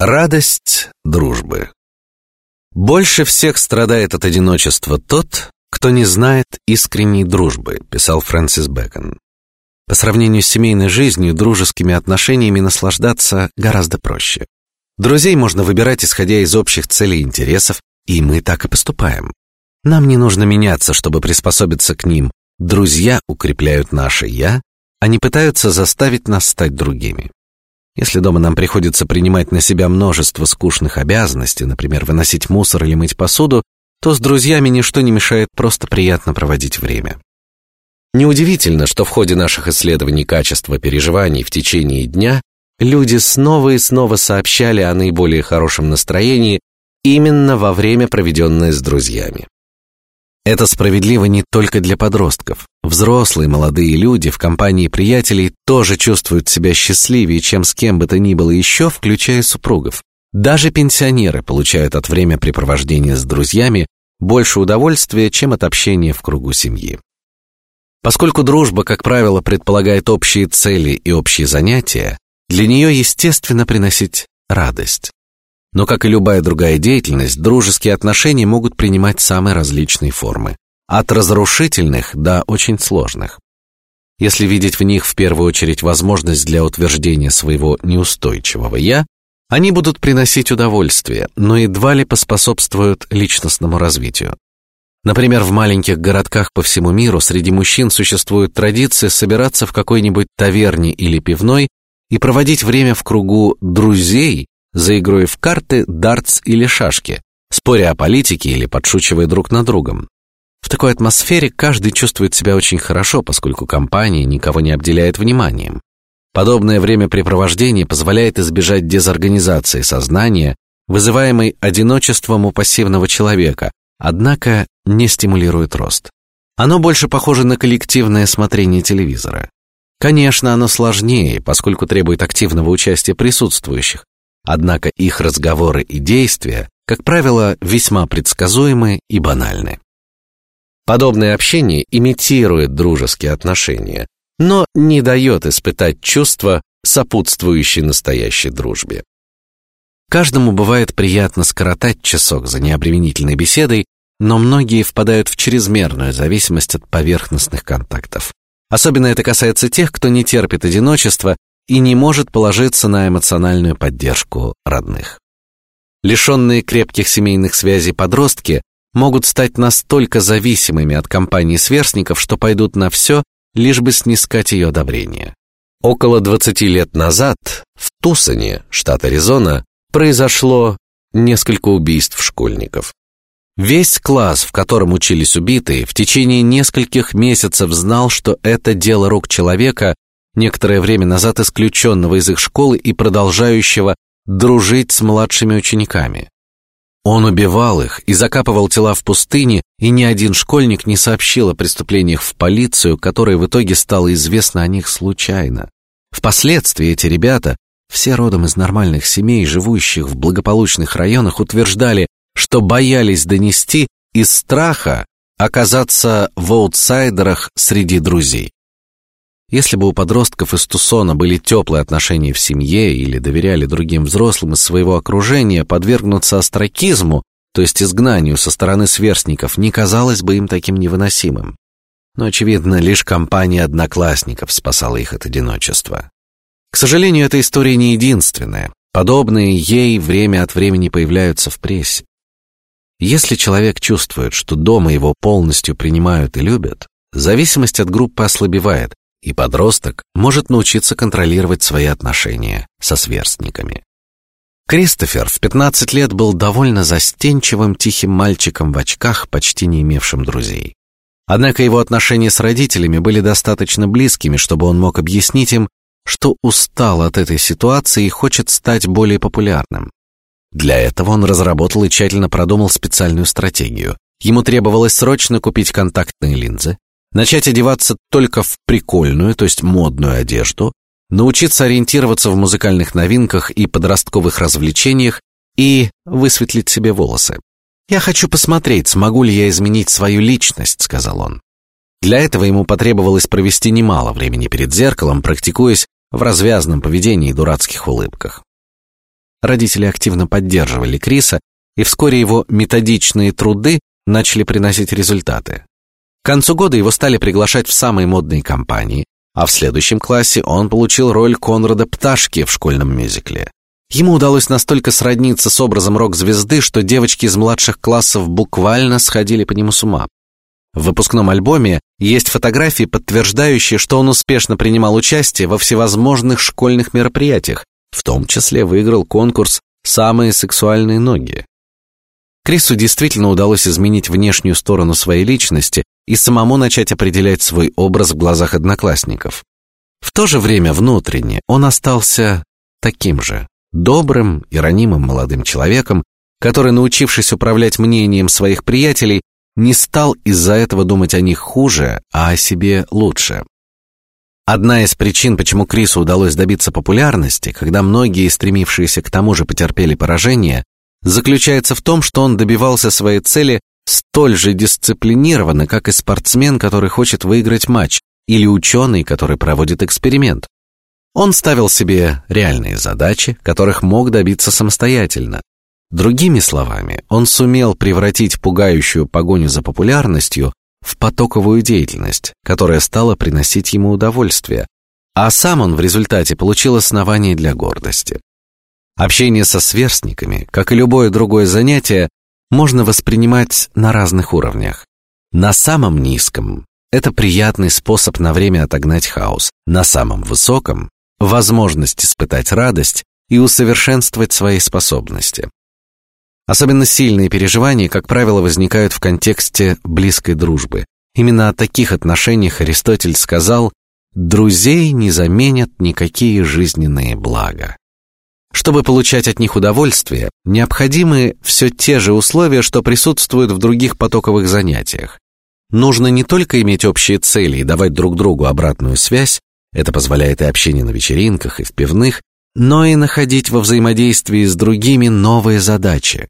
Радость дружбы. Больше всех страдает от одиночества тот, кто не знает искренней дружбы, писал Фрэнсис Бэкон. По сравнению с семейной жизнью, дружескими отношениями наслаждаться гораздо проще. Друзей можно выбирать исходя из общих целей и интересов, и мы так и поступаем. Нам не нужно меняться, чтобы приспособиться к ним. Друзья укрепляют наше я, они пытаются заставить нас стать другими. Если дома нам приходится принимать на себя множество скучных обязанностей, например, выносить мусор или мыть посуду, то с друзьями ничто не мешает просто приятно проводить время. Неудивительно, что в ходе наших исследований качества переживаний в течение дня люди снова и снова сообщали о наиболее хорошем настроении именно во время, проведенное с друзьями. Это справедливо не только для подростков. Взрослые молодые люди в компании приятелей тоже чувствуют себя счастливее, чем с кем бы то ни было еще, включая супругов. Даже пенсионеры получают от времяпрепровождения с друзьями больше удовольствия, чем от общения в кругу семьи. Поскольку дружба, как правило, предполагает общие цели и общие занятия, для нее естественно приносить радость. Но, как и любая другая деятельность, дружеские отношения могут принимать самые различные формы, от разрушительных до очень сложных. Если видеть в них в первую очередь возможность для утверждения своего неустойчивого я, они будут приносить удовольствие, но едва ли поспособствуют личностному развитию. Например, в маленьких городках по всему миру среди мужчин существует традиция собираться в какой-нибудь таверне или пивной и проводить время в кругу друзей, за игрой в карты, дартс или шашки, споря о политике или подшучивая друг над другом. В такой атмосфере каждый чувствует себя очень хорошо, поскольку компания никого не обделяет вниманием. Подобное времяпрепровождение позволяет избежать дезорганизации сознания, вызываемой одиночеством у пассивного человека, однако не стимулирует рост. Оно больше похоже на коллективное смотрение телевизора. Конечно, оно сложнее, поскольку требует активного участия присутствующих, Однако их разговоры и действия, как правило, весьма предсказуемы и банальны. Подобное общение имитирует дружеские отношения, но не дает испытать чувства, сопутствующие настоящей дружбе. Каждому бывает приятно скоротать часок за необременительной беседой, но многие впадают в чрезмерную зависимость от поверхностных контактов. Особенно это касается тех, кто не терпит одиночества и не может положиться на эмоциональную поддержку родных. Лишенные крепких семейных связей подростки могут стать настолько зависимыми от компании сверстников, что пойдут на все, лишь бы снискать ее одобрение. Около 20 лет назад в Тусоне, штат Аризона, произошло несколько убийств школьников. Весь класс, в котором учились убитые, в течение нескольких месяцев знал, что это дело рук человека, некоторое время назад исключенного из их школы и продолжающего дружить с младшими учениками. Он убивал их и закапывал тела в пустыне, и ни один школьник не сообщил о преступлениях в полицию, которая в итоге стало известно о них случайно. Впоследствии эти ребята, все родом из нормальных семей, живущих в благополучных районах, утверждали, что боялись донести из страха оказаться в аутсайдерах среди друзей. Если бы у подростков из Тусона были теплые отношения в семье или доверяли другим взрослым из своего окружения, подвергнуться остракизму, то есть изгнанию со стороны сверстников, не казалось бы им таким невыносимым. Но очевидно, лишь компания одноклассников спасала их от одиночества. К сожалению, эта история не единственная. Подобные ей время от времени появляются в прессе. Если человек чувствует, что дома его полностью принимают и любят, зависимость от группы ослабевает, и подросток может научиться контролировать свои отношения со сверстниками. Кристофер в 15 лет был довольно застенчивым, тихим мальчиком в очках, почти не имевшим друзей. Однако его отношения с родителями были достаточно близкими, чтобы он мог объяснить им, что устал от этой ситуации и хочет стать более популярным. Для этого он разработал и тщательно продумал специальную стратегию. Ему требовалось срочно купить контактные линзы, начать одеваться только в прикольную, то есть модную одежду, научиться ориентироваться в музыкальных новинках и подростковых развлечениях и высветлить себе волосы. Я хочу посмотреть, смогу ли я изменить свою личность, сказал он. Для этого ему потребовалось провести немало времени перед зеркалом, практикуясь в развязном поведении и дурацких улыбках. Родители активно поддерживали Криса, и вскоре его методичные труды начали приносить результаты. К концу года его стали приглашать в самые модные компании, а в следующем классе он получил роль Конрада Пташки в школьном мюзикле. Ему удалось настолько сродниться с образом рок-звезды, что девочки из младших классов буквально сходили по нему с ума. В выпускном альбоме есть фотографии, подтверждающие, что он успешно принимал участие во всевозможных школьных мероприятиях, в том числе выиграл конкурс «Самые сексуальные ноги». Крису действительно удалось изменить внешнюю сторону своей личности и самому начать определять свой образ в глазах одноклассников. В то же время внутренне он остался таким же добрым и ранимым молодым человеком, который, научившись управлять мнением своих приятелей, не стал из-за этого думать о них хуже, а о себе лучше. Одна из причин, почему Крису удалось добиться популярности, когда многие, стремившиеся к тому же, потерпели поражение, заключается в том, что он добивался своей цели столь же дисциплинированно, как и спортсмен, который хочет выиграть матч, или ученый, который проводит эксперимент. Он ставил себе реальные задачи, которых мог добиться самостоятельно. Другими словами, он сумел превратить пугающую погоню за популярностью в потоковую деятельность, которая стала приносить ему удовольствие, а сам он в результате получил основание для гордости. Общение со сверстниками, как и любое другое занятие, можно воспринимать на разных уровнях. На самом низком это приятный способ на время отогнать хаос. На самом высоком возможность испытать радость и усовершенствовать свои способности. Особенно сильные переживания, как правило, возникают в контексте близкой дружбы. Именно о таких отношениях Аристотель сказал: "Друзей не заменят никакие жизненные блага". Чтобы получать от них удовольствие, необходимы все те же условия, что присутствуют в других потоковых занятиях. Нужно не только иметь общие цели и давать друг другу обратную связь, это позволяет и общение на вечеринках, и в пивных, но и находить во взаимодействии с другими новые задачи.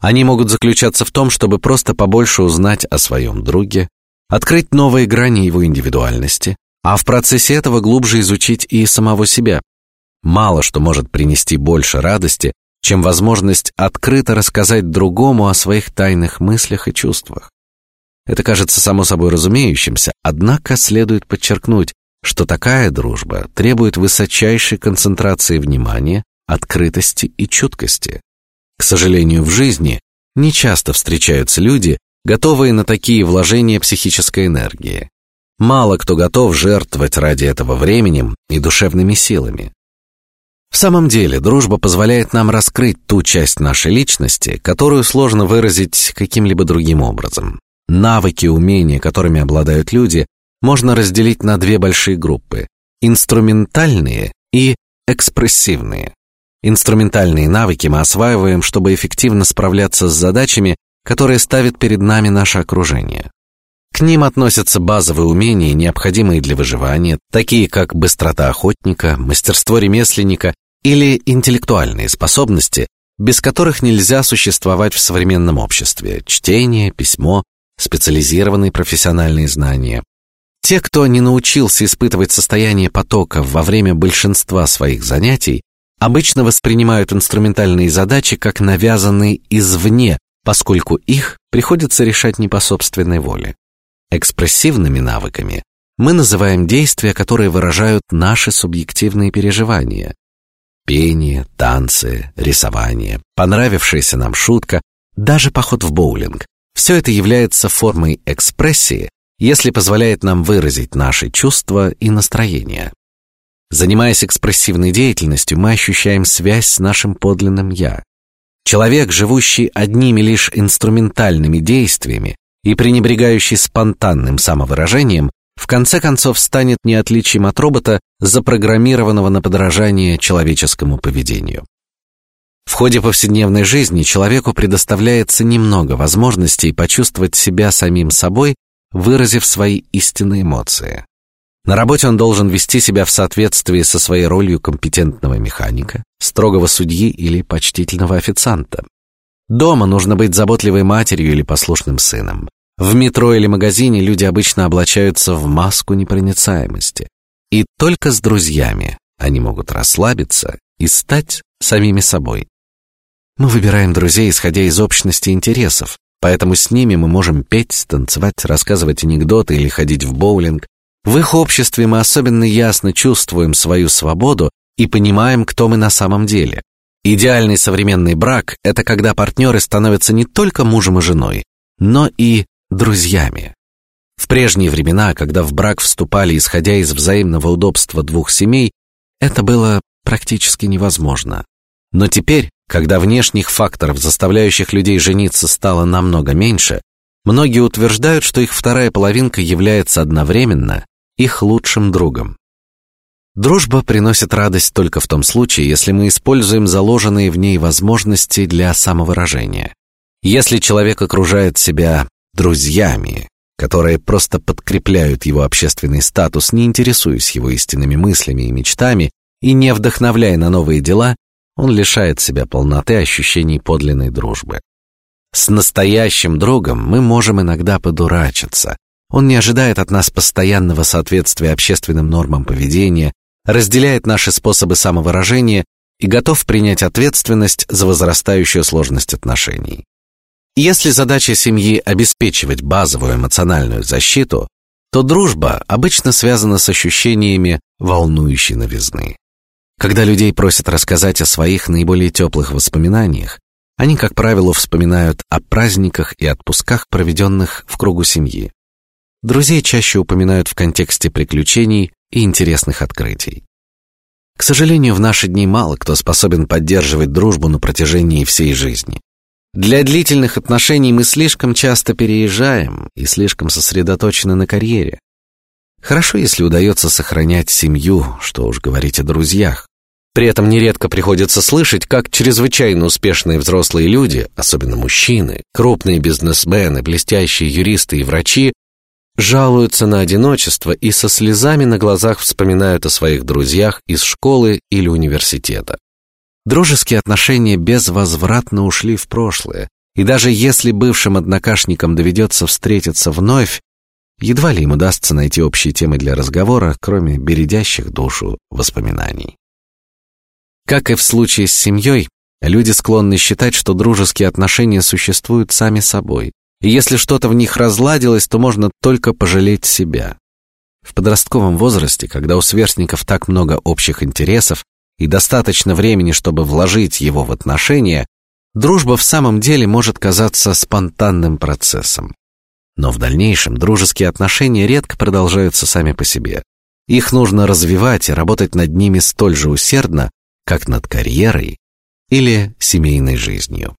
Они могут заключаться в том, чтобы просто побольше узнать о своем друге, открыть новые грани его индивидуальности, а в процессе этого глубже изучить и самого себя. Мало что может принести больше радости, чем возможность открыто рассказать другому о своих тайных мыслях и чувствах. Это кажется само собой разумеющимся, однако следует подчеркнуть, что такая дружба требует высочайшей концентрации внимания, открытости и чуткости. К сожалению, в жизни не часто встречаются люди, готовые на такие вложения психической энергии. Мало кто готов жертвовать ради этого временем и душевными силами. В самом деле, дружба позволяет нам раскрыть ту часть нашей личности, которую сложно выразить каким-либо другим образом. Навыки, умения, которыми обладают люди, можно разделить на две большие группы: инструментальные и экспрессивные. Инструментальные навыки мы осваиваем, чтобы эффективно справляться с задачами, которые ставит перед нами наше окружение. К ним относятся базовые умения, необходимые для выживания, такие как быстрота охотника, мастерство ремесленника или интеллектуальные способности, без которых нельзя существовать в современном обществе: чтение, письмо, специализированные профессиональные знания, те, кто не научился испытывать состояние потока во время большинства своих занятий, обычно воспринимают инструментальные задачи как навязанные извне, поскольку их приходится решать не по собственной воле. Экспрессивными навыками мы называем действия, которые выражают наши субъективные переживания: пение, танцы, рисование, понравившаяся нам шутка, даже поход в боулинг. Все это является формой экспрессии, если позволяет нам выразить наши чувства и настроения. Занимаясь экспрессивной деятельностью, мы ощущаем связь с нашим подлинным я. Человек, живущий одними лишь инструментальными действиями и пренебрегающий спонтанным самовыражением, в конце концов станет неотличим от робота, запрограммированного на подражание человеческому поведению. В ходе повседневной жизни человеку предоставляется немного возможностей почувствовать себя самим собой выразив свои истинные эмоции. На работе он должен вести себя в соответствии со своей ролью компетентного механика, строгого судьи или почтительного официанта. Дома нужно быть заботливой матерью или послушным сыном. В метро или магазине люди обычно облачаются в маску непроницаемости, и только с друзьями они могут расслабиться и стать самими собой. Мы выбираем друзей, исходя из общности интересов, поэтому с ними мы можем петь, танцевать, рассказывать анекдоты или ходить в боулинг. В их обществе мы особенно ясно чувствуем свою свободу и понимаем, кто мы на самом деле. Идеальный современный брак – это когда партнеры становятся не только мужем и женой, но и друзьями. В прежние времена, когда в брак вступали, исходя из взаимного удобства двух семей, это было практически невозможно. Но теперь, когда внешних факторов, заставляющих людей жениться, стало намного меньше, многие утверждают, что их вторая половинка является одновременно их лучшим другом. Дружба приносит радость только в том случае, если мы используем заложенные в ней возможности для самовыражения. Если человек окружает себя друзьями, которые просто подкрепляют его общественный статус, не интересуясь его истинными мыслями и мечтами и не вдохновляя на новые дела, он лишает себя полноты ощущений подлинной дружбы. С настоящим другом мы можем иногда подурачиться. Он не ожидает от нас постоянного соответствия общественным нормам поведения, разделяет наши способы самовыражения и готов принять ответственность за возрастающую сложность отношений. Если задача семьи обеспечивать базовую эмоциональную защиту, то дружба обычно связана с ощущениями волнующей новизны. Когда людей просят рассказать о своих наиболее теплых воспоминаниях, они, как правило, вспоминают о праздниках и отпусках, проведенных в кругу семьи. Друзей чаще упоминают в контексте приключений и интересных открытий. К сожалению, в наши дни мало кто способен поддерживать дружбу на протяжении всей жизни. Для длительных отношений мы слишком часто переезжаем и слишком сосредоточены на карьере. Хорошо, если удается сохранять семью, что уж говорить о друзьях. При этом нередко приходится слышать, как чрезвычайно успешные взрослые люди, особенно мужчины, крупные бизнесмены, блестящие юристы и врачи, жалуются на одиночество и со слезами на глазах вспоминают о своих друзьях из школы или университета. Дружеские отношения безвозвратно ушли в прошлое, и даже если бывшим однокашникам доведется встретиться вновь, едва ли им удастся найти общие темы для разговора, кроме бередящих душу воспоминаний. Как и в случае с семьей, люди склонны считать, что дружеские отношения существуют сами собой, и если что-то в них разладилось, то можно только пожалеть себя. В подростковом возрасте, когда у сверстников так много общих интересов, и достаточно времени, чтобы вложить его в отношения, дружба в самом деле может казаться спонтанным процессом. Но в дальнейшем дружеские отношения редко продолжаются сами по себе. Их нужно развивать и работать над ними столь же усердно, как над карьерой или семейной жизнью.